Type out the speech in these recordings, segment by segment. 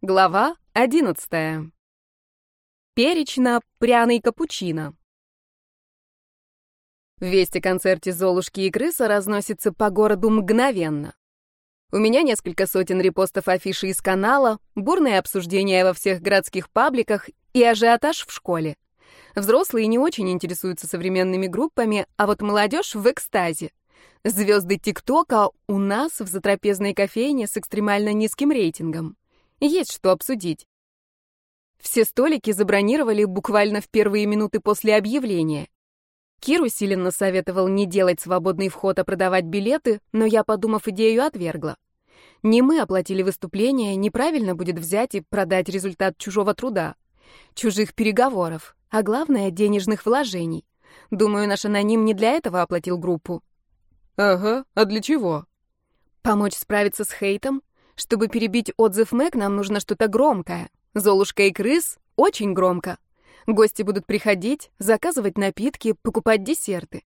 Глава одиннадцатая. Перечно-пряный капучино. Весть о концерте Золушки и Крыса разносится по городу мгновенно. У меня несколько сотен репостов афиши из канала, бурные обсуждения во всех городских пабликах и ажиотаж в школе. Взрослые не очень интересуются современными группами, а вот молодежь в экстазе. Звезды ТикТока у нас в затрапезной кофейне с экстремально низким рейтингом. Есть что обсудить. Все столики забронировали буквально в первые минуты после объявления. Кир усиленно советовал не делать свободный вход, а продавать билеты, но я, подумав идею, отвергла. Не мы оплатили выступление, неправильно будет взять и продать результат чужого труда, чужих переговоров, а главное — денежных вложений. Думаю, наш аноним не для этого оплатил группу. Ага, а для чего? Помочь справиться с хейтом, чтобы перебить отзыв Мэг, нам нужно что-то громкое. Золушка и крыс — очень громко. Гости будут приходить, заказывать напитки, покупать десерты.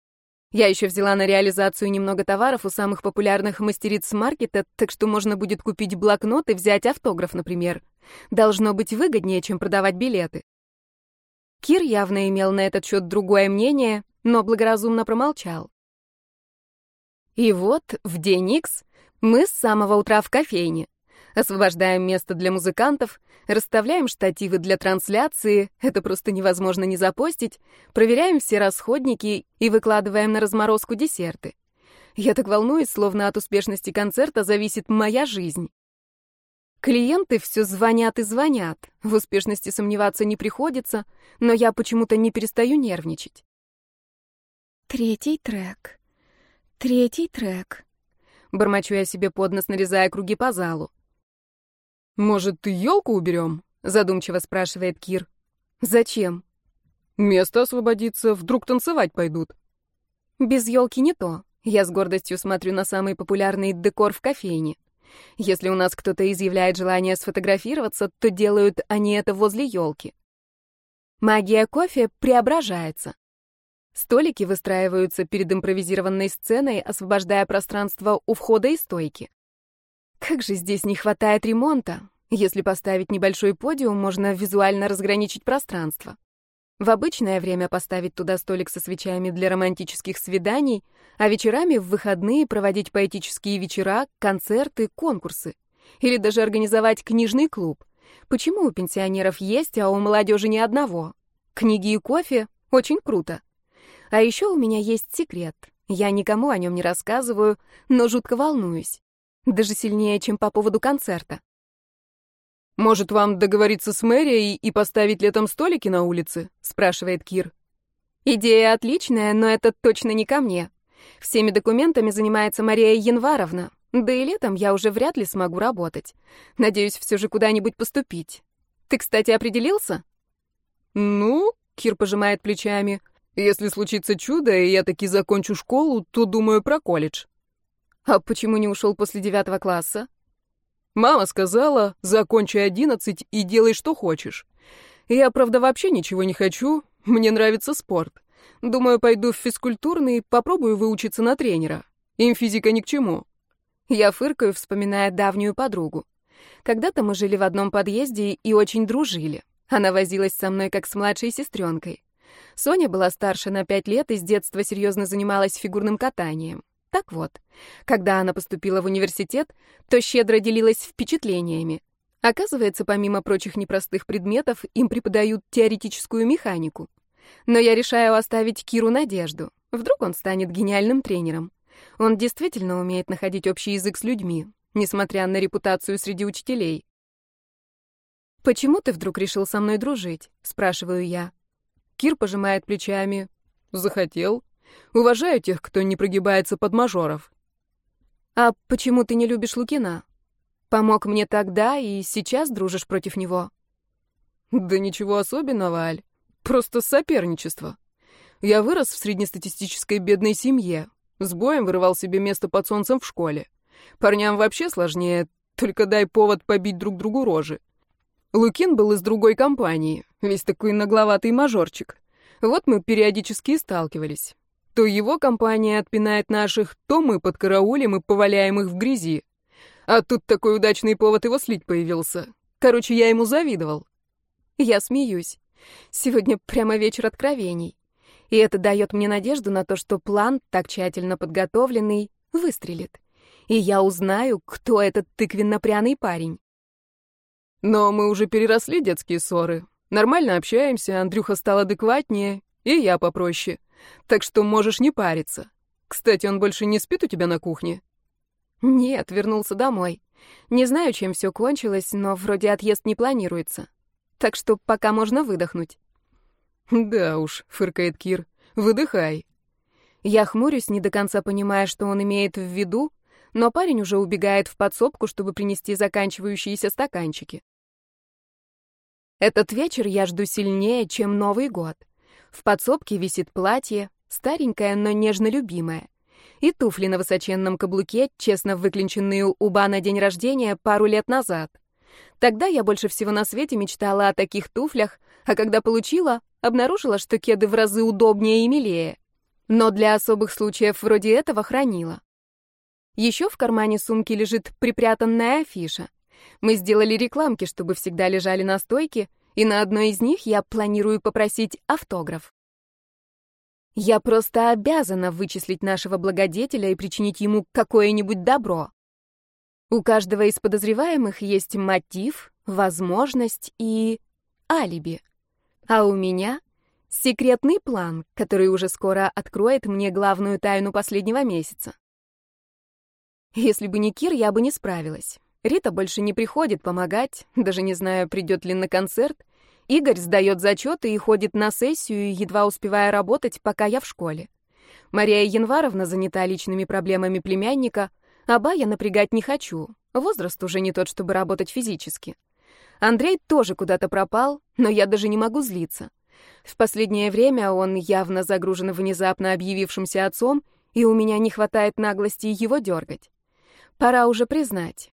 Я еще взяла на реализацию немного товаров у самых популярных мастериц маркета, так что можно будет купить блокнот и взять автограф, например. Должно быть выгоднее, чем продавать билеты. Кир явно имел на этот счет другое мнение, но благоразумно промолчал. И вот в день Икс мы с самого утра в кофейне. Освобождаем место для музыкантов, расставляем штативы для трансляции, это просто невозможно не запостить, проверяем все расходники и выкладываем на разморозку десерты. Я так волнуюсь, словно от успешности концерта зависит моя жизнь. Клиенты все звонят и звонят. В успешности сомневаться не приходится, но я почему-то не перестаю нервничать. Третий трек. Третий трек. Бормочу я себе под нос, нарезая круги по залу. «Может, елку уберем?» — задумчиво спрашивает Кир. «Зачем?» «Место освободится, вдруг танцевать пойдут». «Без елки не то. Я с гордостью смотрю на самый популярный декор в кофейне. Если у нас кто-то изъявляет желание сфотографироваться, то делают они это возле елки. Магия кофе преображается. Столики выстраиваются перед импровизированной сценой, освобождая пространство у входа и стойки. Как же здесь не хватает ремонта. Если поставить небольшой подиум, можно визуально разграничить пространство. В обычное время поставить туда столик со свечами для романтических свиданий, а вечерами в выходные проводить поэтические вечера, концерты, конкурсы. Или даже организовать книжный клуб. Почему у пенсионеров есть, а у молодежи ни одного? Книги и кофе — очень круто. А еще у меня есть секрет. Я никому о нем не рассказываю, но жутко волнуюсь. Даже сильнее, чем по поводу концерта. «Может, вам договориться с мэрией и поставить летом столики на улице?» — спрашивает Кир. «Идея отличная, но это точно не ко мне. Всеми документами занимается Мария Январовна. Да и летом я уже вряд ли смогу работать. Надеюсь, все же куда-нибудь поступить. Ты, кстати, определился?» «Ну...» — Кир пожимает плечами — если случится чудо, и я таки закончу школу, то думаю про колледж. А почему не ушел после девятого класса? Мама сказала, закончи одиннадцать и делай, что хочешь. Я, правда, вообще ничего не хочу, мне нравится спорт. Думаю, пойду в физкультурный, попробую выучиться на тренера. Им физика ни к чему. Я фыркаю, вспоминая давнюю подругу. Когда-то мы жили в одном подъезде и очень дружили. Она возилась со мной как с младшей сестренкой. Соня была старше на пять лет и с детства серьезно занималась фигурным катанием. Так вот, когда она поступила в университет, то щедро делилась впечатлениями. Оказывается, помимо прочих непростых предметов, им преподают теоретическую механику. Но я решаю оставить Киру надежду. Вдруг он станет гениальным тренером. Он действительно умеет находить общий язык с людьми, несмотря на репутацию среди учителей. «Почему ты вдруг решил со мной дружить?» — спрашиваю я. Кир пожимает плечами. Захотел. Уважаю тех, кто не прогибается под мажоров. А почему ты не любишь Лукина? Помог мне тогда и сейчас дружишь против него. Да ничего особенного, Аль. Просто соперничество. Я вырос в среднестатистической бедной семье. С боем вырывал себе место под солнцем в школе. Парням вообще сложнее, только дай повод побить друг другу рожи. Лукин был из другой компании, весь такой нагловатый мажорчик. Вот мы периодически и сталкивались. То его компания отпинает наших, то мы под караулем и поваляем их в грязи. А тут такой удачный повод его слить появился. Короче, я ему завидовал. Я смеюсь. Сегодня прямо вечер откровений. И это дает мне надежду на то, что план, так тщательно подготовленный, выстрелит. И я узнаю, кто этот тыквенно-пряный парень. Но мы уже переросли детские ссоры. Нормально общаемся, Андрюха стал адекватнее, и я попроще. Так что можешь не париться. Кстати, он больше не спит у тебя на кухне? Нет, вернулся домой. Не знаю, чем все кончилось, но вроде отъезд не планируется. Так что пока можно выдохнуть. Да уж, фыркает Кир. Выдыхай. Я хмурюсь, не до конца понимая, что он имеет в виду, но парень уже убегает в подсобку, чтобы принести заканчивающиеся стаканчики. Этот вечер я жду сильнее, чем Новый год. В подсобке висит платье, старенькое, но нежно любимое. И туфли на высоченном каблуке, честно выклинченные у Ба на день рождения пару лет назад. Тогда я больше всего на свете мечтала о таких туфлях, а когда получила, обнаружила, что кеды в разы удобнее и милее. Но для особых случаев вроде этого хранила. Еще в кармане сумки лежит припрятанная афиша. Мы сделали рекламки, чтобы всегда лежали на стойке, и на одной из них я планирую попросить автограф. Я просто обязана вычислить нашего благодетеля и причинить ему какое-нибудь добро. У каждого из подозреваемых есть мотив, возможность и алиби. А у меня секретный план, который уже скоро откроет мне главную тайну последнего месяца. Если бы не Кир, я бы не справилась. Рита больше не приходит помогать, даже не знаю, придет ли на концерт. Игорь сдает зачеты и ходит на сессию, едва успевая работать, пока я в школе. Мария Январовна занята личными проблемами племянника, а Ба я напрягать не хочу. Возраст уже не тот, чтобы работать физически. Андрей тоже куда-то пропал, но я даже не могу злиться. В последнее время он явно загружен внезапно объявившимся отцом, и у меня не хватает наглости его дергать. Пора уже признать.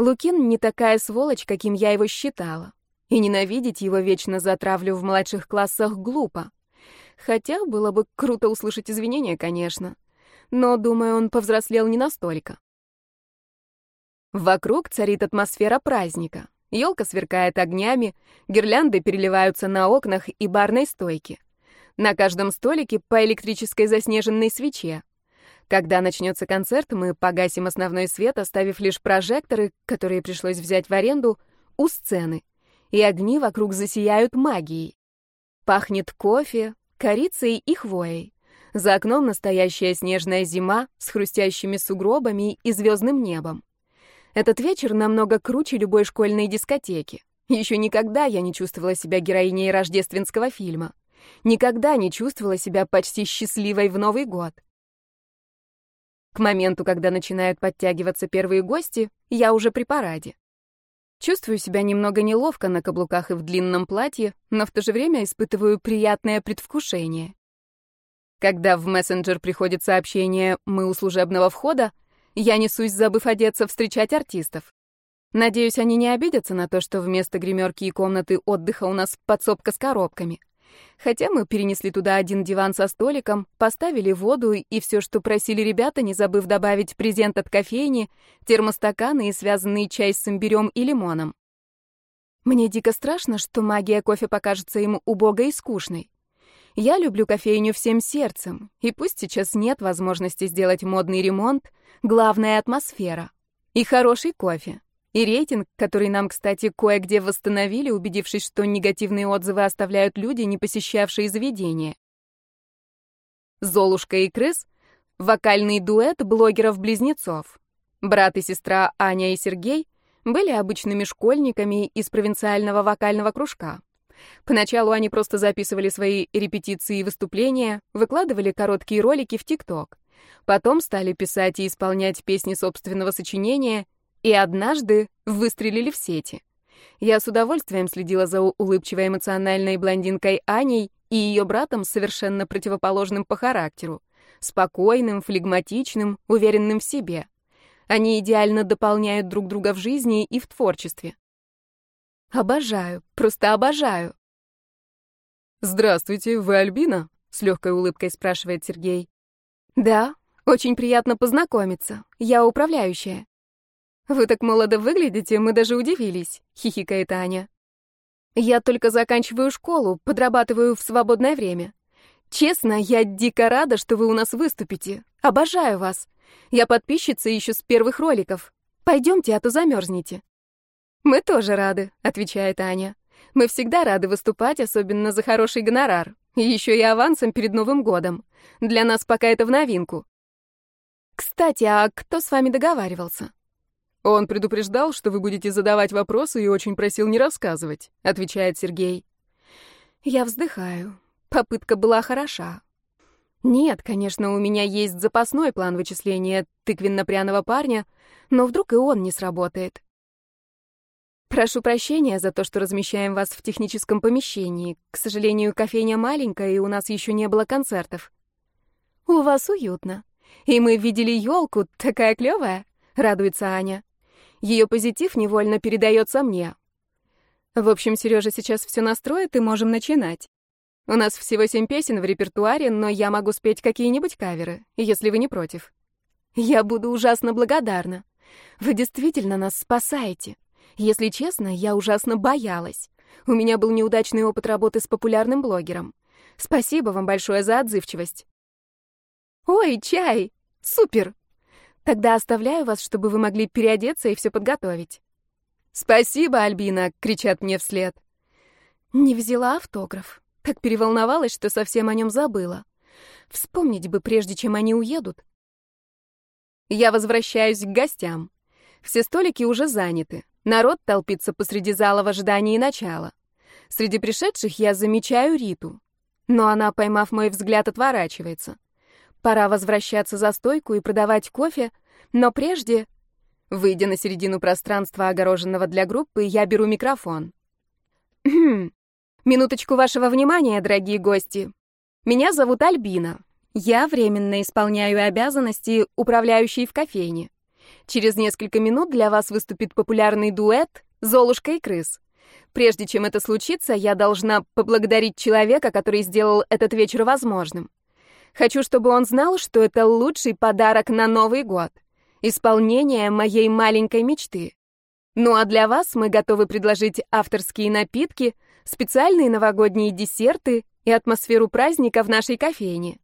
Лукин не такая сволочь, каким я его считала. И ненавидеть его вечно за травлю в младших классах глупо. Хотя было бы круто услышать извинения, конечно. Но, думаю, он повзрослел не настолько. Вокруг царит атмосфера праздника. Елка сверкает огнями, гирлянды переливаются на окнах и барной стойке. На каждом столике по электрической заснеженной свече. Когда начнется концерт, мы погасим основной свет, оставив лишь прожекторы, которые пришлось взять в аренду, у сцены. И огни вокруг засияют магией. Пахнет кофе, корицей и хвоей. За окном настоящая снежная зима с хрустящими сугробами и звездным небом. Этот вечер намного круче любой школьной дискотеки. Еще никогда я не чувствовала себя героиней рождественского фильма. Никогда не чувствовала себя почти счастливой в Новый год. К моменту, когда начинают подтягиваться первые гости, я уже при параде. Чувствую себя немного неловко на каблуках и в длинном платье, но в то же время испытываю приятное предвкушение. Когда в мессенджер приходит сообщение «Мы у служебного входа», я несусь, забыв одеться, встречать артистов. Надеюсь, они не обидятся на то, что вместо гримерки и комнаты отдыха у нас подсобка с коробками. Хотя мы перенесли туда один диван со столиком, поставили воду и все, что просили ребята, не забыв добавить презент от кофейни, термостаканы и связанный чай с имбирем и лимоном. Мне дико страшно, что магия кофе покажется ему убогой и скучной. Я люблю кофейню всем сердцем, и пусть сейчас нет возможности сделать модный ремонт, главная атмосфера и хороший кофе. И рейтинг, который нам, кстати, кое-где восстановили, убедившись, что негативные отзывы оставляют люди, не посещавшие заведение. «Золушка и крыс» — вокальный дуэт блогеров-близнецов. Брат и сестра Аня и Сергей были обычными школьниками из провинциального вокального кружка. Поначалу они просто записывали свои репетиции и выступления, выкладывали короткие ролики в ТикТок. Потом стали писать и исполнять песни собственного сочинения — и однажды выстрелили в сети. Я с удовольствием следила за улыбчивой эмоциональной блондинкой Аней и ее братом совершенно противоположным по характеру. Спокойным, флегматичным, уверенным в себе. Они идеально дополняют друг друга в жизни и в творчестве. Обожаю, просто обожаю. «Здравствуйте, вы Альбина?» — с легкой улыбкой спрашивает Сергей. «Да, очень приятно познакомиться. Я управляющая». «Вы так молодо выглядите, мы даже удивились», — хихикает Аня. «Я только заканчиваю школу, подрабатываю в свободное время. Честно, я дико рада, что вы у нас выступите. Обожаю вас. Я подписчица еще с первых роликов. Пойдемте, а то замерзнете». «Мы тоже рады», — отвечает Аня. «Мы всегда рады выступать, особенно за хороший гонорар. Еще и авансом перед Новым годом. Для нас пока это в новинку». «Кстати, а кто с вами договаривался?» «Он предупреждал, что вы будете задавать вопросы и очень просил не рассказывать», — отвечает Сергей. Я вздыхаю. Попытка была хороша. Нет, конечно, у меня есть запасной план вычисления тыквенно-пряного парня, но вдруг и он не сработает. Прошу прощения за то, что размещаем вас в техническом помещении. К сожалению, кофейня маленькая, и у нас еще не было концертов. У вас уютно. И мы видели елку, такая клевая, радуется Аня. Ее позитив невольно передается мне. В общем, Сережа сейчас все настроит, и можем начинать. У нас всего семь песен в репертуаре, но я могу спеть какие-нибудь каверы, если вы не против. Я буду ужасно благодарна. Вы действительно нас спасаете. Если честно, я ужасно боялась. У меня был неудачный опыт работы с популярным блогером. Спасибо вам большое за отзывчивость. Ой, чай! Супер! Тогда оставляю вас, чтобы вы могли переодеться и все подготовить. «Спасибо, Альбина!» — кричат мне вслед. Не взяла автограф. Так переволновалась, что совсем о нем забыла. Вспомнить бы, прежде чем они уедут. Я возвращаюсь к гостям. Все столики уже заняты. Народ толпится посреди зала в ожидании начала. Среди пришедших я замечаю Риту. Но она, поймав мой взгляд, отворачивается. Пора возвращаться за стойку и продавать кофе, но прежде, выйдя на середину пространства, огороженного для группы, я беру микрофон. Минуточку вашего внимания, дорогие гости. Меня зовут Альбина. Я временно исполняю обязанности управляющей в кофейне. Через несколько минут для вас выступит популярный дуэт «Золушка и крыс». Прежде чем это случится, я должна поблагодарить человека, который сделал этот вечер возможным. Хочу, чтобы он знал, что это лучший подарок на Новый год. Исполнение моей маленькой мечты. Ну а для вас мы готовы предложить авторские напитки, специальные новогодние десерты и атмосферу праздника в нашей кофейне.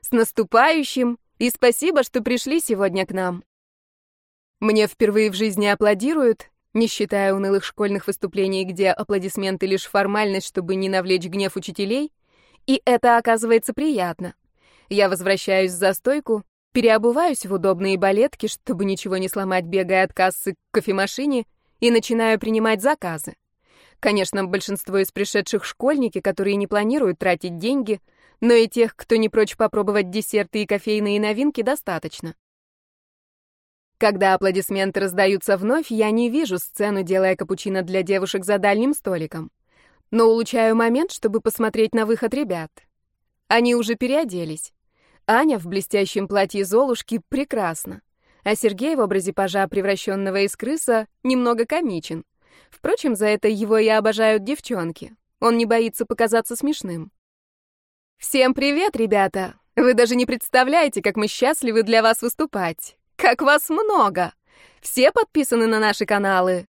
С наступающим и спасибо, что пришли сегодня к нам. Мне впервые в жизни аплодируют, не считая унылых школьных выступлений, где аплодисменты лишь формальность, чтобы не навлечь гнев учителей, и это оказывается приятно. Я возвращаюсь за стойку, переобуваюсь в удобные балетки, чтобы ничего не сломать, бегая от кассы к кофемашине, и начинаю принимать заказы. Конечно, большинство из пришедших школьники, которые не планируют тратить деньги, но и тех, кто не прочь попробовать десерты и кофейные новинки, достаточно. Когда аплодисменты раздаются вновь, я не вижу сцену, делая капучино для девушек за дальним столиком. Но улучшаю момент, чтобы посмотреть на выход ребят. Они уже переоделись. Аня в блестящем платье Золушки прекрасна, а Сергей в образе пажа, превращенного из крыса, немного комичен. Впрочем, за это его и обожают девчонки. Он не боится показаться смешным. «Всем привет, ребята! Вы даже не представляете, как мы счастливы для вас выступать. Как вас много! Все подписаны на наши каналы?»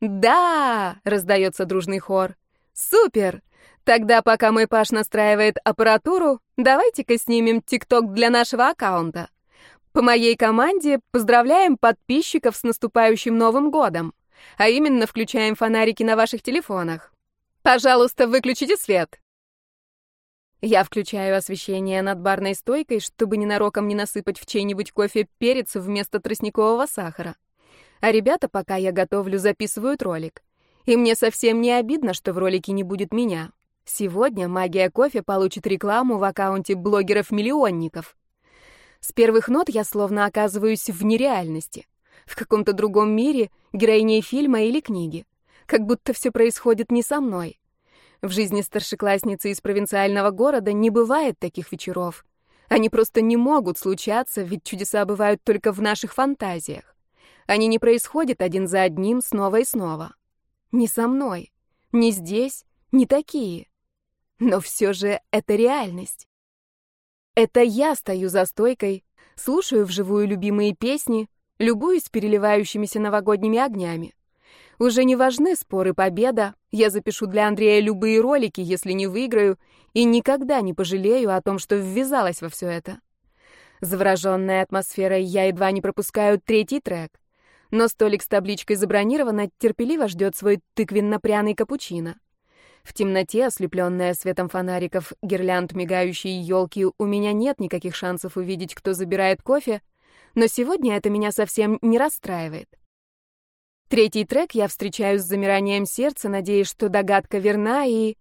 «Да!» — раздается дружный хор. «Супер! Тогда, пока мой Паш настраивает аппаратуру, давайте-ка снимем ТикТок для нашего аккаунта. По моей команде поздравляем подписчиков с наступающим Новым годом. А именно, включаем фонарики на ваших телефонах. Пожалуйста, выключите свет. Я включаю освещение над барной стойкой, чтобы ненароком не насыпать в чей-нибудь кофе перец вместо тростникового сахара. А ребята, пока я готовлю, записывают ролик. И мне совсем не обидно, что в ролике не будет меня. Сегодня магия кофе получит рекламу в аккаунте блогеров-миллионников. С первых нот я словно оказываюсь в нереальности, в каком-то другом мире, героиней фильма или книги. Как будто все происходит не со мной. В жизни старшеклассницы из провинциального города не бывает таких вечеров. Они просто не могут случаться, ведь чудеса бывают только в наших фантазиях. Они не происходят один за одним снова и снова. Не со мной, не здесь, не такие. Но все же это реальность. Это я стою за стойкой, слушаю вживую любимые песни, любуюсь переливающимися новогодними огнями. Уже не важны споры победа, я запишу для Андрея любые ролики, если не выиграю, и никогда не пожалею о том, что ввязалась во все это. Завороженная атмосферой, я едва не пропускаю третий трек. Но столик с табличкой забронировано, терпеливо ждет свой тыквенно-пряный капучино. В темноте, ослепленная светом фонариков, гирлянд мигающей елки, у меня нет никаких шансов увидеть, кто забирает кофе, но сегодня это меня совсем не расстраивает. Третий трек я встречаю с замиранием сердца, надеясь, что догадка верна и...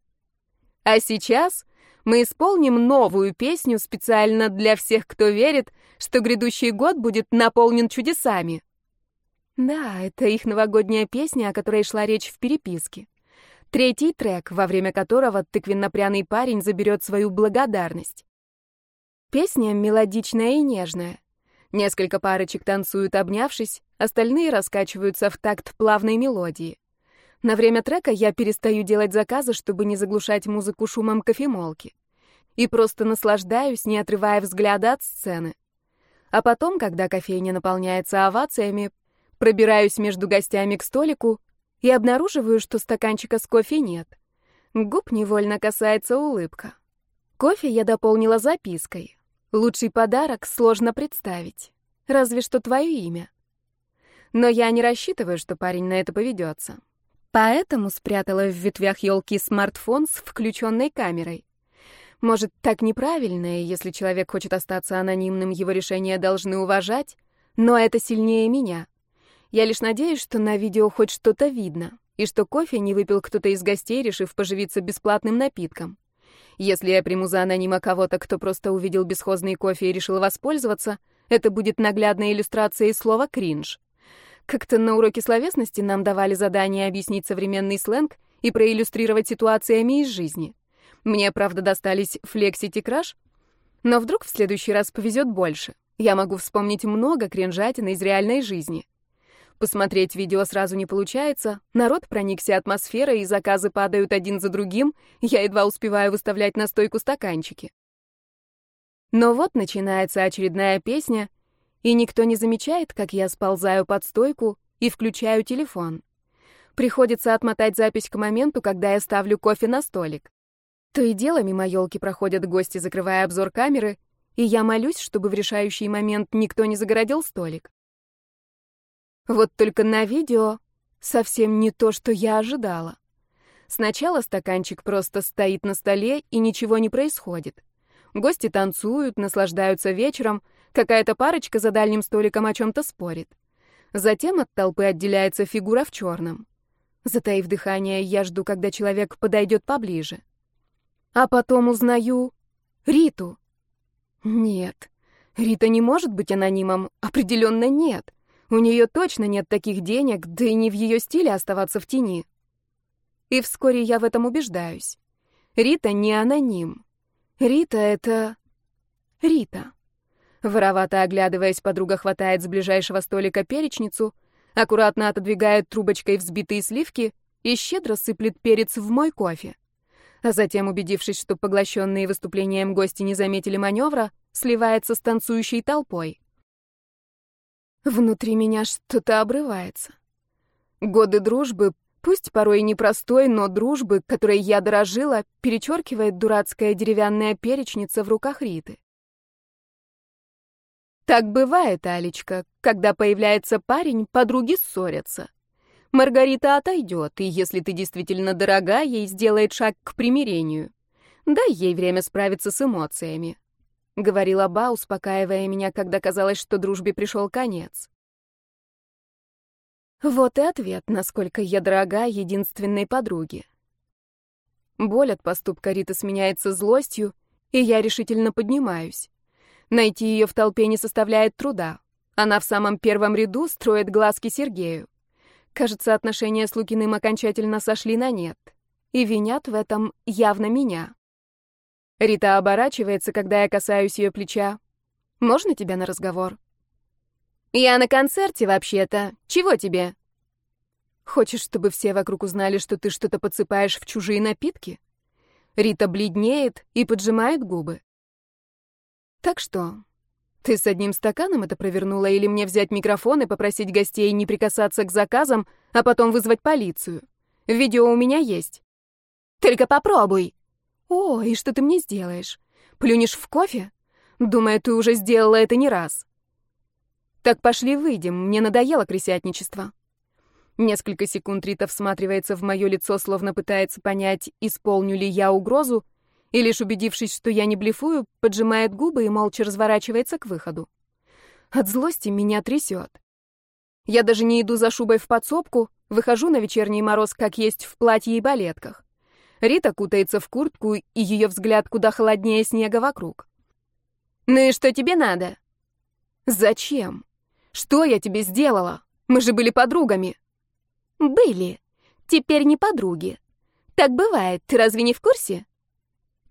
А сейчас мы исполним новую песню специально для всех, кто верит, что грядущий год будет наполнен чудесами. Да, это их новогодняя песня, о которой шла речь в переписке. Третий трек, во время которого тыквенно-пряный парень заберет свою благодарность. Песня мелодичная и нежная. Несколько парочек танцуют, обнявшись, остальные раскачиваются в такт плавной мелодии. На время трека я перестаю делать заказы, чтобы не заглушать музыку шумом кофемолки. И просто наслаждаюсь, не отрывая взгляда от сцены. А потом, когда кофейня наполняется овациями, пробираюсь между гостями к столику и обнаруживаю, что стаканчика с кофе нет. Губ невольно касается улыбка. Кофе я дополнила запиской. Лучший подарок сложно представить. Разве что твое имя. Но я не рассчитываю, что парень на это поведется. Поэтому спрятала в ветвях елки смартфон с включенной камерой. Может, так неправильно, и если человек хочет остаться анонимным, его решение должны уважать, но это сильнее меня. Я лишь надеюсь, что на видео хоть что-то видно, и что кофе не выпил кто-то из гостей, решив поживиться бесплатным напитком. Если я приму за анонима кого-то, кто просто увидел бесхозный кофе и решил воспользоваться, это будет наглядной иллюстрацией слова «кринж». Как-то на уроке словесности нам давали задание объяснить современный сленг и проиллюстрировать ситуациями из жизни. Мне, правда, достались флексить и краш, но вдруг в следующий раз повезет больше. Я могу вспомнить много кринжатины из реальной жизни. Посмотреть видео сразу не получается, народ проникся атмосферой, и заказы падают один за другим, я едва успеваю выставлять на стойку стаканчики. Но вот начинается очередная песня, и никто не замечает, как я сползаю под стойку и включаю телефон. Приходится отмотать запись к моменту, когда я ставлю кофе на столик. То и дело мимо елки проходят гости, закрывая обзор камеры, и я молюсь, чтобы в решающий момент никто не загородил столик. Вот только на видео совсем не то, что я ожидала. Сначала стаканчик просто стоит на столе, и ничего не происходит. Гости танцуют, наслаждаются вечером, какая-то парочка за дальним столиком о чем-то спорит. Затем от толпы отделяется фигура в черном. Затаив дыхание, я жду, когда человек подойдет поближе. А потом узнаю Риту. Нет, Рита не может быть анонимом, определенно нет. У нее точно нет таких денег, да и не в ее стиле оставаться в тени. И вскоре я в этом убеждаюсь. Рита не аноним. Рита — это... Рита. Воровато оглядываясь, подруга хватает с ближайшего столика перечницу, аккуратно отодвигает трубочкой взбитые сливки и щедро сыплет перец в мой кофе. А затем, убедившись, что поглощенные выступлением гости не заметили маневра, сливается с танцующей толпой. Внутри меня что-то обрывается. Годы дружбы, пусть порой непростой, но дружбы, которой я дорожила, перечеркивает дурацкая деревянная перечница в руках Риты. Так бывает, Алечка, когда появляется парень, подруги ссорятся. Маргарита отойдет, и если ты действительно дорога, ей сделает шаг к примирению. Дай ей время справиться с эмоциями. — говорила Ба, успокаивая меня, когда казалось, что дружбе пришел конец. Вот и ответ, насколько я дорога единственной подруге. Боль от поступка Риты сменяется злостью, и я решительно поднимаюсь. Найти ее в толпе не составляет труда. Она в самом первом ряду строит глазки Сергею. Кажется, отношения с Лукиным окончательно сошли на нет. И винят в этом явно меня. Рита оборачивается, когда я касаюсь ее плеча. «Можно тебя на разговор?» «Я на концерте, вообще-то. Чего тебе?» «Хочешь, чтобы все вокруг узнали, что ты что-то подсыпаешь в чужие напитки?» Рита бледнеет и поджимает губы. «Так что, Ты с одним стаканом это провернула или мне взять микрофон и попросить гостей не прикасаться к заказам, а потом вызвать полицию? Видео у меня есть. Только попробуй. О, и что ты мне сделаешь? Плюнешь в кофе? Думаю, ты уже сделала это не раз. Так пошли выйдем, мне надоело крысятничество. Несколько секунд Рита всматривается в мое лицо, словно пытается понять, исполню ли я угрозу, и лишь убедившись, что я не блефую, поджимает губы и молча разворачивается к выходу. От злости меня трясет. Я даже не иду за шубой в подсобку, выхожу на вечерний мороз, как есть в платье и балетках. Рита кутается в куртку, и ее взгляд куда холоднее снега вокруг. «Ну и что тебе надо?» «Зачем? Что я тебе сделала? Мы же были подругами». «Были. Теперь не подруги. Так бывает, ты разве не в курсе?»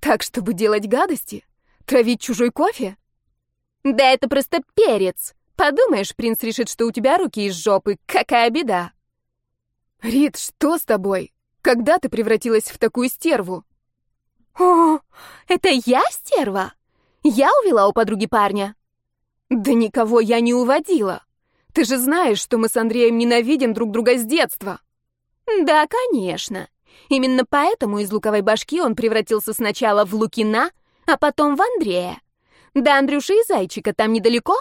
Так, чтобы делать гадости? Травить чужой кофе? Да это просто перец. Подумаешь, принц решит, что у тебя руки из жопы. Какая беда. Рит, что с тобой? Когда ты превратилась в такую стерву? О, это я стерва? Я увела у подруги парня? Да никого я не уводила. Ты же знаешь, что мы с Андреем ненавидим друг друга с детства. Да, конечно. Именно поэтому из луковой башки он превратился сначала в Лукина, а потом в Андрея. Да Андрюша и Зайчика там недалеко?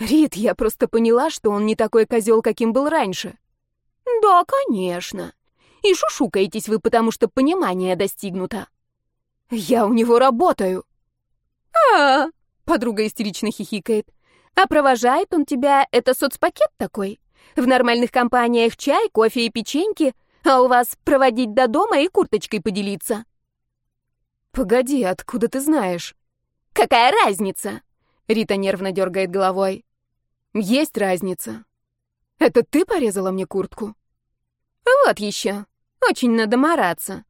Рит, я просто поняла, что он не такой козел, каким был раньше. Да, конечно. И шушукаетесь вы, потому что понимание достигнуто. Я у него работаю. А, -а, -а подруга истерично хихикает. А провожает он тебя, это соцпакет такой? В нормальных компаниях чай, кофе и печеньки, а у вас проводить до дома и курточкой поделиться. Погоди, откуда ты знаешь? Какая разница? Рита нервно дергает головой. Есть разница. Это ты порезала мне куртку? Вот еще. Очень надо мараться.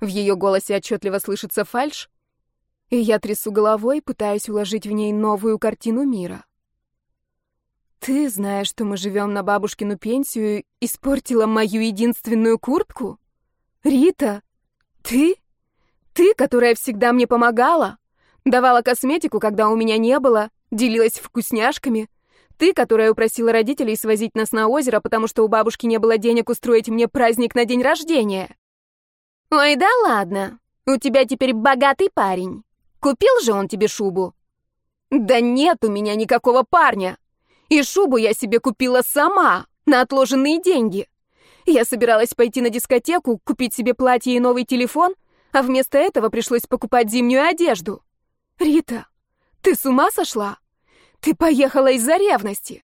В ее голосе отчетливо слышится фальшь, и я трясу головой, пытаясь уложить в ней новую картину мира. Ты, зная, что мы живем на бабушкину пенсию, испортила мою единственную куртку? Рита, ты? Ты, которая всегда мне помогала? Давала косметику, когда у меня не было, делилась вкусняшками? Ты, которая упросила родителей свозить нас на озеро, потому что у бабушки не было денег устроить мне праздник на день рождения? Ой, да ладно. У тебя теперь богатый парень. Купил же он тебе шубу? Да нет у меня никакого парня. И шубу я себе купила сама, на отложенные деньги. Я собиралась пойти на дискотеку, купить себе платье и новый телефон, а вместо этого пришлось покупать зимнюю одежду. Рита, ты с ума сошла? Ты поехала из-за ревности.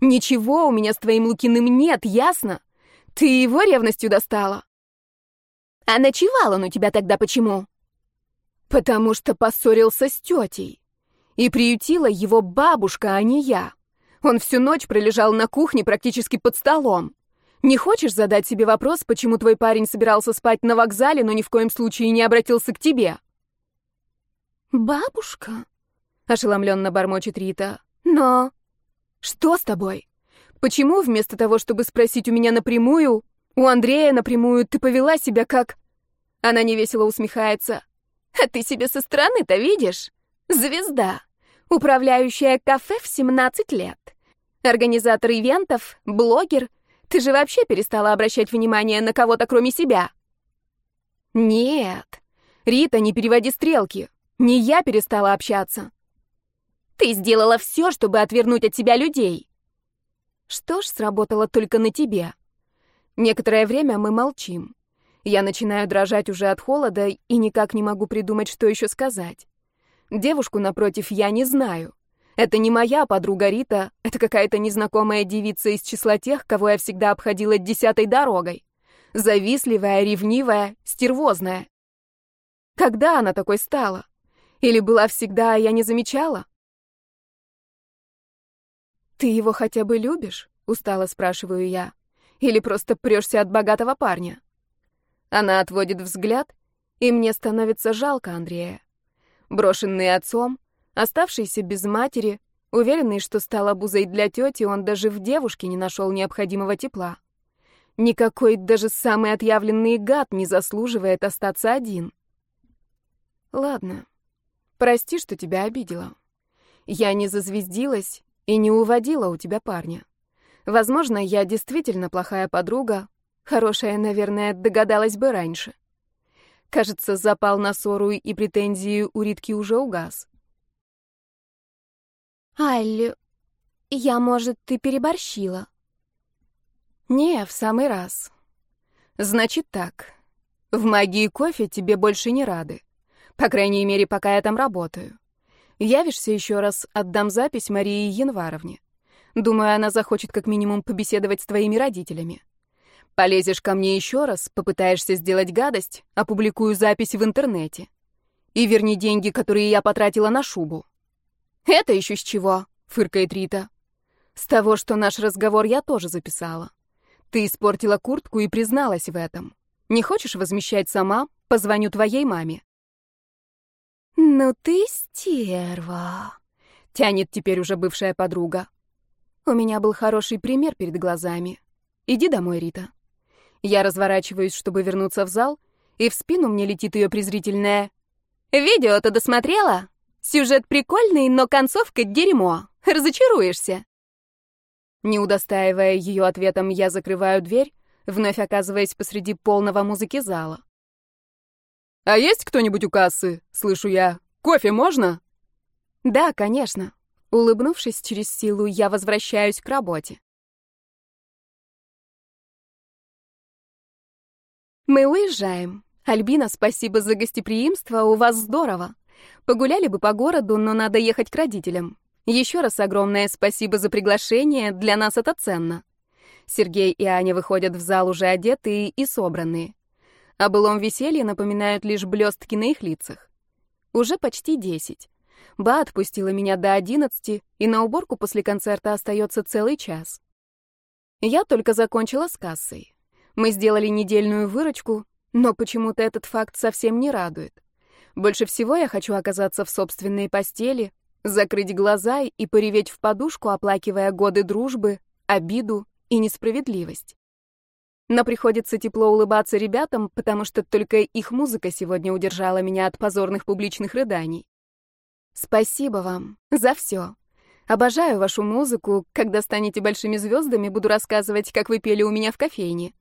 Ничего у меня с твоим Лукиным нет, ясно? Ты его ревностью достала. А ночевал он у тебя тогда почему? Потому что поссорился с тетей. И приютила его бабушка, а не я. Он всю ночь пролежал на кухне практически под столом. Не хочешь задать себе вопрос, почему твой парень собирался спать на вокзале, но ни в коем случае не обратился к тебе? Бабушка? Ошеломленно бормочет Рита. Но... Что с тобой? Почему вместо того, чтобы спросить у меня напрямую, у Андрея напрямую, ты повела себя как... Она невесело усмехается. А ты себе со стороны-то видишь? Звезда. Управляющая кафе в 17 лет. Организатор ивентов, блогер. Ты же вообще перестала обращать внимание на кого-то, кроме себя. Нет. Рита, не переводи стрелки. Не я перестала общаться. Ты сделала все, чтобы отвернуть от себя людей. Что ж, сработало только на тебе. Некоторое время мы молчим. Я начинаю дрожать уже от холода и никак не могу придумать, что еще сказать. Девушку, напротив, я не знаю. Это не моя подруга Рита, это какая-то незнакомая девица из числа тех, кого я всегда обходила десятой дорогой. Завистливая, ревнивая, стервозная. Когда она такой стала? Или была всегда, а я не замечала? «Ты его хотя бы любишь?» — устало спрашиваю я. «Или просто прешься от богатого парня?» Она отводит взгляд, и мне становится жалко Андрея. Брошенный отцом, Оставшийся без матери, уверенный, что стал обузой для тети, он даже в девушке не нашел необходимого тепла. Никакой даже самый отъявленный гад не заслуживает остаться один. Ладно, прости, что тебя обидела. Я не зазвездилась и не уводила у тебя парня. Возможно, я действительно плохая подруга. Хорошая, наверное, догадалась бы раньше. Кажется, запал на ссору и претензии у Ритки уже угас. «Аль, я, может, ты переборщила?» «Не, в самый раз. Значит так. В магии кофе тебе больше не рады. По крайней мере, пока я там работаю. Явишься еще раз, отдам запись Марии Январовне. Думаю, она захочет как минимум побеседовать с твоими родителями. Полезешь ко мне еще раз, попытаешься сделать гадость, опубликую запись в интернете. И верни деньги, которые я потратила на шубу. Это еще с чего? фыркает Рита. С того, что наш разговор я тоже записала. Ты испортила куртку и призналась в этом. Не хочешь возмещать сама? Позвоню твоей маме. Ну ты стерва, тянет теперь уже бывшая подруга. У меня был хороший пример перед глазами. Иди домой, Рита. Я разворачиваюсь, чтобы вернуться в зал, и в спину мне летит ее презрительное «Видео ты досмотрела? Сюжет прикольный, но концовка — дерьмо. Разочаруешься». Не удостаивая ее ответом, я закрываю дверь, вновь оказываясь посреди полного музыки зала. «А есть кто-нибудь у кассы?» — слышу я. «Кофе можно?» «Да, конечно». Улыбнувшись через силу, я возвращаюсь к работе. Мы уезжаем. Альбина, спасибо за гостеприимство, у вас здорово. Погуляли бы по городу, но надо ехать к родителям. Еще раз огромное спасибо за приглашение, для нас это ценно. Сергей и Аня выходят в зал уже одетые и собранные. О былом веселье напоминают лишь блестки на их лицах. Уже почти десять. Ба отпустила меня до одиннадцати, и на уборку после концерта остается целый час. Я только закончила с кассой. Мы сделали недельную выручку, но почему-то этот факт совсем не радует. Больше всего я хочу оказаться в собственной постели, закрыть глаза и пореветь в подушку, оплакивая годы дружбы, обиду и несправедливость. Но приходится тепло улыбаться ребятам, потому что только их музыка сегодня удержала меня от позорных публичных рыданий. Спасибо вам за все. Обожаю вашу музыку. Когда станете большими звездами, буду рассказывать, как вы пели у меня в кофейне.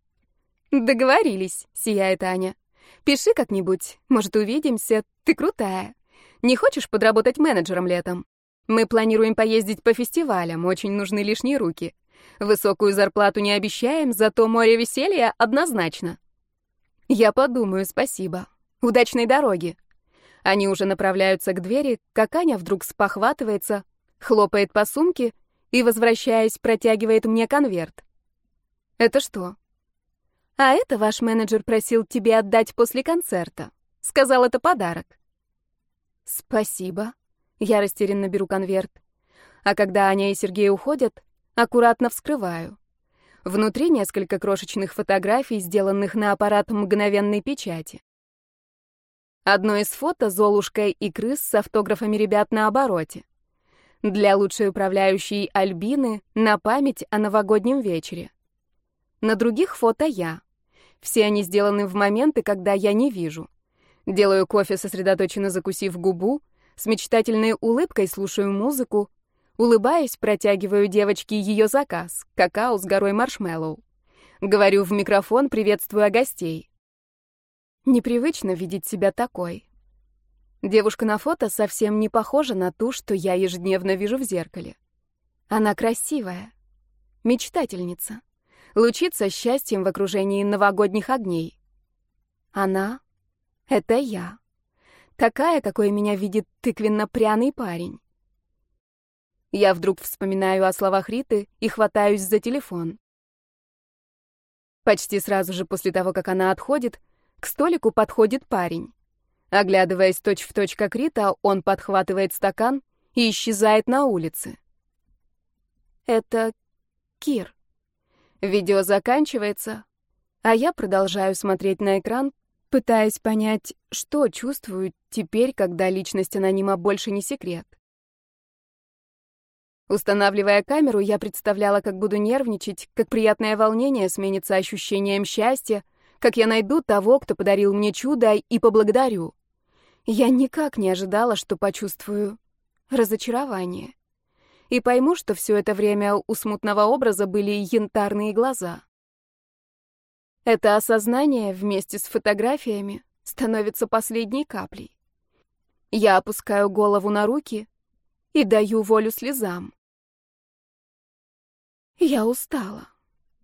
Договорились, сияет Аня. Пиши как-нибудь, может, увидимся. Ты крутая. Не хочешь подработать менеджером летом? Мы планируем поездить по фестивалям, очень нужны лишние руки. Высокую зарплату не обещаем, зато море веселья однозначно. Я подумаю, спасибо. Удачной дороги. Они уже направляются к двери, как Аня вдруг спохватывается, хлопает по сумке и, возвращаясь, протягивает мне конверт. Это что? А это ваш менеджер просил тебе отдать после концерта. Сказал, это подарок. Спасибо. Я растерянно беру конверт. А когда Аня и Сергей уходят, аккуратно вскрываю. Внутри несколько крошечных фотографий, сделанных на аппарат мгновенной печати. Одно из фото — Золушка и крыс с автографами ребят на обороте. Для лучшей управляющей Альбины на память о новогоднем вечере. На других фото я. Все они сделаны в моменты, когда я не вижу. Делаю кофе, сосредоточенно закусив губу, с мечтательной улыбкой слушаю музыку, улыбаясь, протягиваю девочке ее заказ — какао с горой маршмеллоу. Говорю в микрофон, приветствуя гостей. Непривычно видеть себя такой. Девушка на фото совсем не похожа на ту, что я ежедневно вижу в зеркале. Она красивая, мечтательница, лучится счастьем в окружении новогодних огней. Она — это я. Такая, какой меня видит тыквенно-пряный парень. Я вдруг вспоминаю о словах Риты и хватаюсь за телефон. Почти сразу же после того, как она отходит, к столику подходит парень. Оглядываясь точь-в-точь, как Рита, он подхватывает стакан и исчезает на улице. Это Кир. Видео заканчивается, а я продолжаю смотреть на экран, пытаясь понять, что чувствую теперь, когда личность анонима больше не секрет. Устанавливая камеру, я представляла, как буду нервничать, как приятное волнение сменится ощущением счастья, как я найду того, кто подарил мне чудо, и поблагодарю. Я никак не ожидала, что почувствую разочарование. И пойму, что все это время у смутного образа были янтарные глаза. Это осознание вместе с фотографиями становится последней каплей. Я опускаю голову на руки и даю волю слезам. Я устала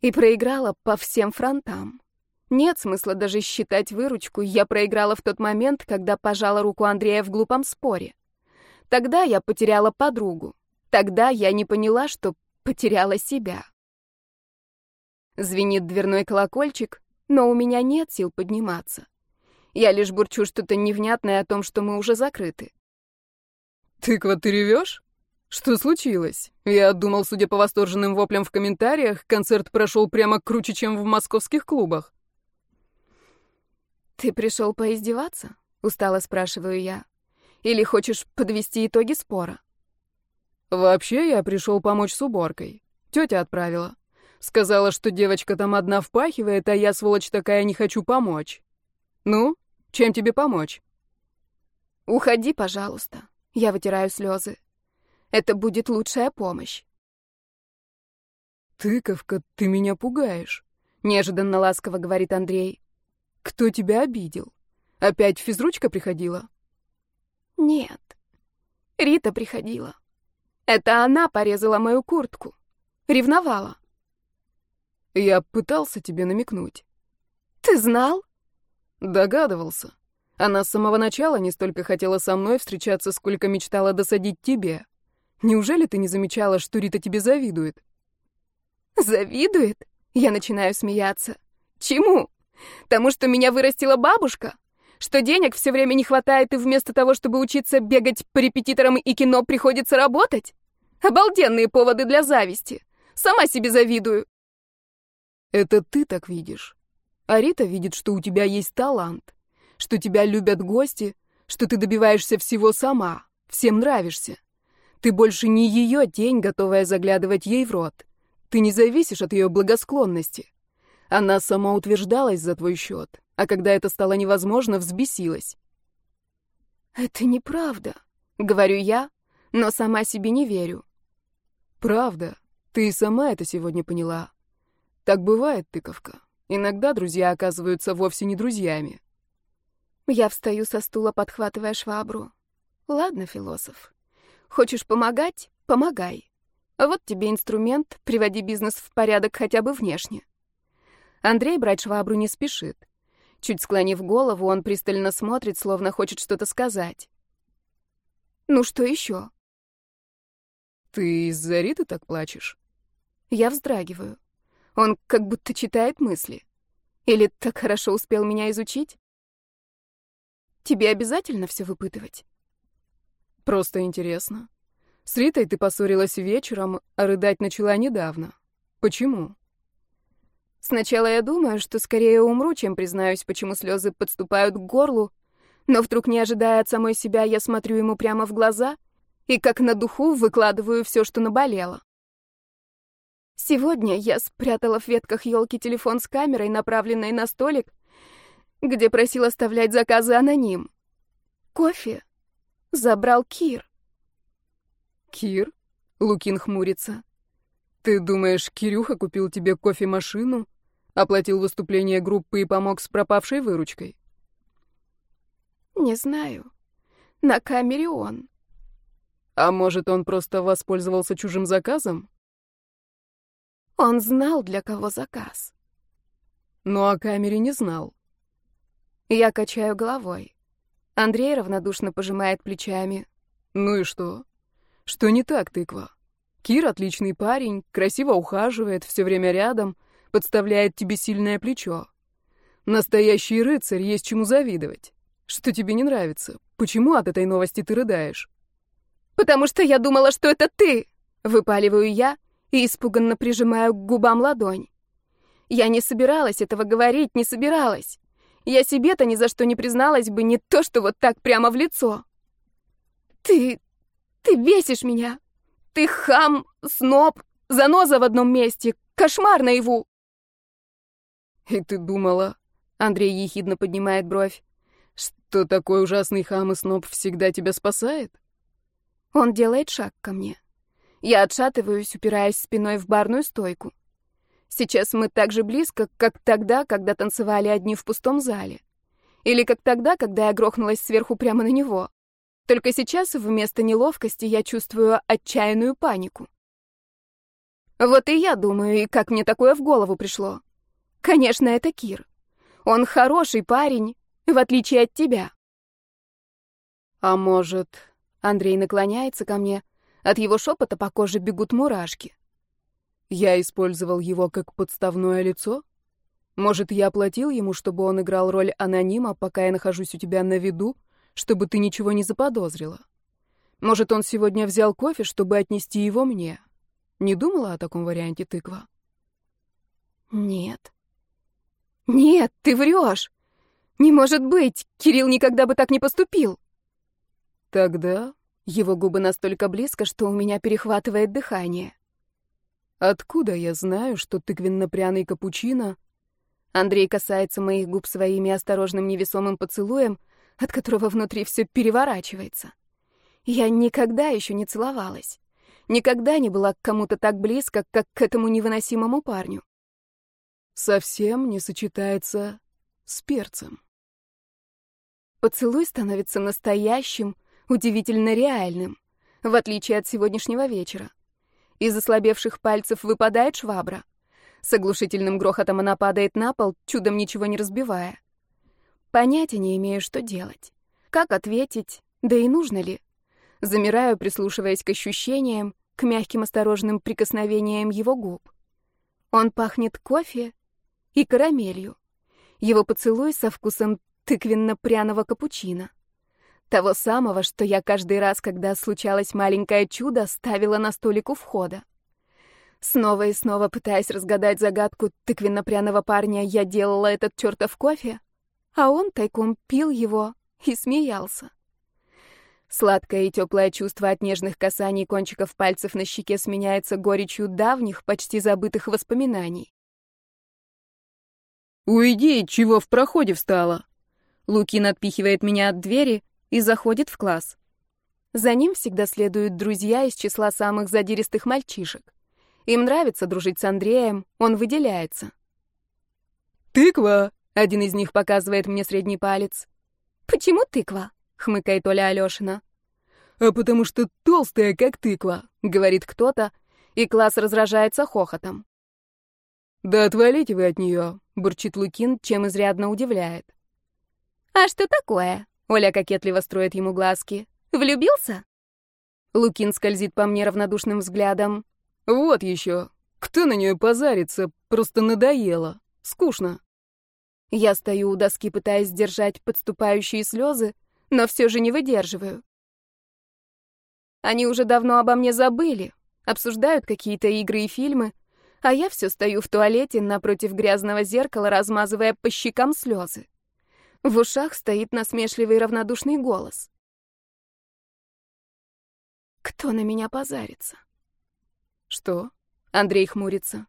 и проиграла по всем фронтам. Нет смысла даже считать выручку, я проиграла в тот момент, когда пожала руку Андрея в глупом споре. Тогда я потеряла подругу. Тогда я не поняла, что потеряла себя. Звенит дверной колокольчик, но у меня нет сил подниматься. Я лишь бурчу что-то невнятное о том, что мы уже закрыты. «Тыква, ты ревешь? Что случилось? Я думал, судя по восторженным воплям в комментариях, концерт прошел прямо круче, чем в московских клубах». «Ты пришел поиздеваться?» — устало спрашиваю я. «Или хочешь подвести итоги спора?» «Вообще, я пришел помочь с уборкой. Тетя отправила. Сказала, что девочка там одна впахивает, а я, сволочь такая, не хочу помочь. Ну, чем тебе помочь?» «Уходи, пожалуйста». Я вытираю слезы. «Это будет лучшая помощь». «Тыковка, ты меня пугаешь», — неожиданно ласково говорит Андрей. Кто тебя обидел? Опять физручка приходила? Нет. Рита приходила. Это она порезала мою куртку. Ревновала. Я пытался тебе намекнуть. Ты знал? Догадывался. Она с самого начала не столько хотела со мной встречаться, сколько мечтала досадить тебе. Неужели ты не замечала, что Рита тебе завидует? Завидует? Я начинаю смеяться. Чему? Тому, что меня вырастила бабушка? Что денег все время не хватает, и вместо того, чтобы учиться бегать по репетиторам и кино, приходится работать? Обалденные поводы для зависти. Сама себе завидую. Это ты так видишь. А Рита видит, что у тебя есть талант, что тебя любят гости, что ты добиваешься всего сама, всем нравишься. Ты больше не ее тень, готовая заглядывать ей в рот. Ты не зависишь от ее благосклонности. Она сама утверждалась за твой счет, а когда это стало невозможно, взбесилась. «Это неправда», — говорю я, но сама себе не верю. «Правда. Ты и сама это сегодня поняла. Так бывает, тыковка. Иногда друзья оказываются вовсе не друзьями». Я встаю со стула, подхватывая швабру. «Ладно, философ. Хочешь помогать? Помогай. Вот тебе инструмент, приводи бизнес в порядок хотя бы внешне. Андрей брать швабру не спешит. Чуть склонив голову, он пристально смотрит, словно хочет что-то сказать. «Ну что еще?» «Ты из-за Риты так плачешь?» Я вздрагиваю. Он как будто читает мысли. Или так хорошо успел меня изучить? Тебе обязательно все выпытывать? Просто интересно. С Ритой ты поссорилась вечером, а рыдать начала недавно. Почему? Сначала я думаю, что скорее умру, чем признаюсь, почему слезы подступают к горлу, но вдруг, не ожидая от самой себя, я смотрю ему прямо в глаза и как на духу выкладываю все, что наболело. Сегодня я спрятала в ветках елки телефон с камерой, направленной на столик, где просил оставлять заказы аноним. Кофе забрал Кир. Кир? Лукин хмурится. Ты думаешь, Кирюха купил тебе кофемашину, оплатил выступление группы и помог с пропавшей выручкой? Не знаю. На камере он. А может, он просто воспользовался чужим заказом? Он знал, для кого заказ. Но о камере не знал. Я качаю головой. Андрей равнодушно пожимает плечами. Ну и что? Что не так, тыква? Кир отличный парень, красиво ухаживает, все время рядом, подставляет тебе сильное плечо. Настоящий рыцарь, есть чему завидовать. Что тебе не нравится? Почему от этой новости ты рыдаешь? Потому что я думала, что это ты, выпаливаю я и испуганно прижимаю к губам ладонь. Я не собиралась этого говорить, не собиралась. Я себе-то ни за что не призналась бы, не то что вот так прямо в лицо. Ты... ты бесишь меня. Ты хам, сноб, заноза в одном месте, кошмар наяву. И ты думала, Андрей ехидно поднимает бровь, что такой ужасный хам и сноб всегда тебя спасает? Он делает шаг ко мне. Я отшатываюсь, упираясь спиной в барную стойку. Сейчас мы так же близко, как тогда, когда танцевали одни в пустом зале. Или как тогда, когда я грохнулась сверху прямо на него. Только сейчас вместо неловкости я чувствую отчаянную панику. Вот и я думаю, и как мне такое в голову пришло. Конечно, это Кир. Он хороший парень, в отличие от тебя. А может, Андрей наклоняется ко мне, от его шепота по коже бегут мурашки. Я использовал его как подставное лицо? Может, я платил ему, чтобы он играл роль анонима, пока я нахожусь у тебя на виду, чтобы ты ничего не заподозрила? Может, он сегодня взял кофе, чтобы отнести его мне? Не думала о таком варианте тыква? Нет. Нет, ты врешь. Не может быть, Кирилл никогда бы так не поступил. Тогда его губы настолько близко, что у меня перехватывает дыхание. Откуда я знаю, что тыквенно-пряный капучино... Андрей касается моих губ своими осторожным невесомым поцелуем, от которого внутри все переворачивается. Я никогда еще не целовалась. Никогда не была к кому-то так близко, как к этому невыносимому парню. Совсем не сочетается с перцем. Поцелуй становится настоящим, удивительно реальным, в отличие от сегодняшнего вечера. Из ослабевших пальцев выпадает швабра. С оглушительным грохотом она падает на пол, чудом ничего не разбивая. Понятия не имею, что делать. Как ответить, да и нужно ли. Замираю, прислушиваясь к ощущениям, к мягким осторожным прикосновениям его губ. Он пахнет кофе и карамелью. Его поцелуй со вкусом тыквенно-пряного капучино. Того самого, что я каждый раз, когда случалось маленькое чудо, ставила на столик у входа. Снова и снова пытаясь разгадать загадку тыквенно-пряного парня, я делала этот чертов кофе, а он тайком пил его и смеялся. Сладкое и теплое чувство от нежных касаний кончиков пальцев на щеке сменяется горечью давних, почти забытых воспоминаний. «Уйди, чего в проходе встала?» Лукин отпихивает меня от двери, и заходит в класс. За ним всегда следуют друзья из числа самых задиристых мальчишек. Им нравится дружить с Андреем, он выделяется. «Тыква!» — один из них показывает мне средний палец. «Почему тыква?» — хмыкает Оля Алешина. «А потому что толстая, как тыква», — говорит кто-то, и класс разражается хохотом. «Да отвалите вы от нее», — бурчит Лукин, чем изрядно удивляет. «А что такое?» Оля кокетливо строит ему глазки. «Влюбился?» Лукин скользит по мне равнодушным взглядом. «Вот еще. Кто на нее позарится? Просто надоело. Скучно». Я стою у доски, пытаясь сдержать подступающие слезы, но все же не выдерживаю. Они уже давно обо мне забыли, обсуждают какие-то игры и фильмы, а я все стою в туалете напротив грязного зеркала, размазывая по щекам слезы. В ушах стоит насмешливый равнодушный голос. Кто на меня позарится? Что? Андрей хмурится.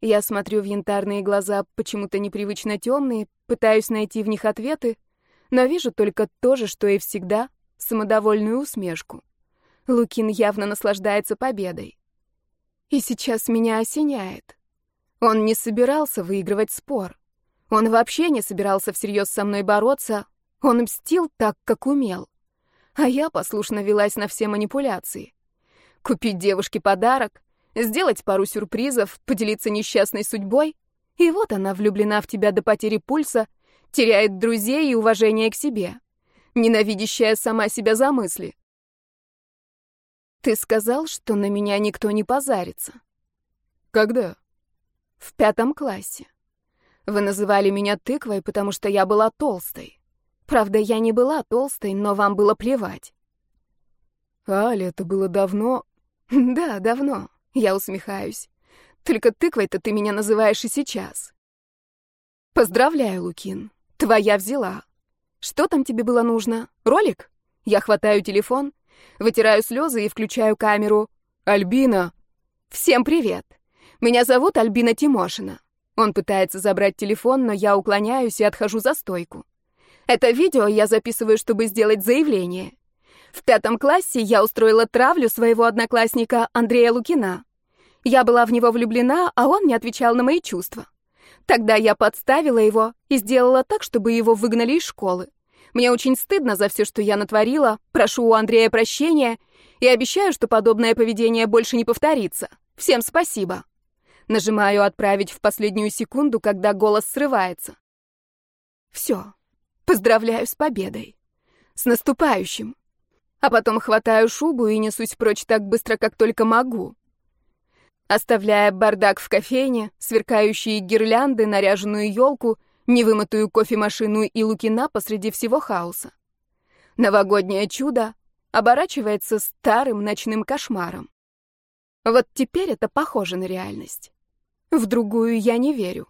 Я смотрю в янтарные глаза, почему-то непривычно темные, пытаюсь найти в них ответы, но вижу только то же, что и всегда, самодовольную усмешку. Лукин явно наслаждается победой. И сейчас меня осеняет. Он не собирался выигрывать спор. Он вообще не собирался всерьез со мной бороться, он мстил так, как умел. А я послушно велась на все манипуляции. Купить девушке подарок, сделать пару сюрпризов, поделиться несчастной судьбой, и вот она влюблена в тебя до потери пульса, теряет друзей и уважение к себе, ненавидящая сама себя за мысли. Ты сказал, что на меня никто не позарится. Когда? В пятом классе. Вы называли меня тыквой, потому что я была толстой. Правда, я не была толстой, но вам было плевать. Аля, это было давно? Да, давно. Я усмехаюсь. Только тыквой-то ты меня называешь и сейчас. Поздравляю, Лукин. Твоя взяла. Что там тебе было нужно? Ролик? Я хватаю телефон, вытираю слезы и включаю камеру. Альбина. Всем привет. Меня зовут Альбина Тимошина. Он пытается забрать телефон, но я уклоняюсь и отхожу за стойку. Это видео я записываю, чтобы сделать заявление. В пятом классе я устроила травлю своего одноклассника Андрея Лукина. Я была в него влюблена, а он не отвечал на мои чувства. Тогда я подставила его и сделала так, чтобы его выгнали из школы. Мне очень стыдно за все, что я натворила, прошу у Андрея прощения и обещаю, что подобное поведение больше не повторится. Всем спасибо. Нажимаю «Отправить» в последнюю секунду, когда голос срывается. Все. Поздравляю с победой. С наступающим. А потом хватаю шубу и несусь прочь так быстро, как только могу. Оставляя бардак в кофейне, сверкающие гирлянды, наряженную елку, невымытую кофемашину и лукина посреди всего хаоса. Новогоднее чудо оборачивается старым ночным кошмаром. Вот теперь это похоже на реальность. В другую я не верю.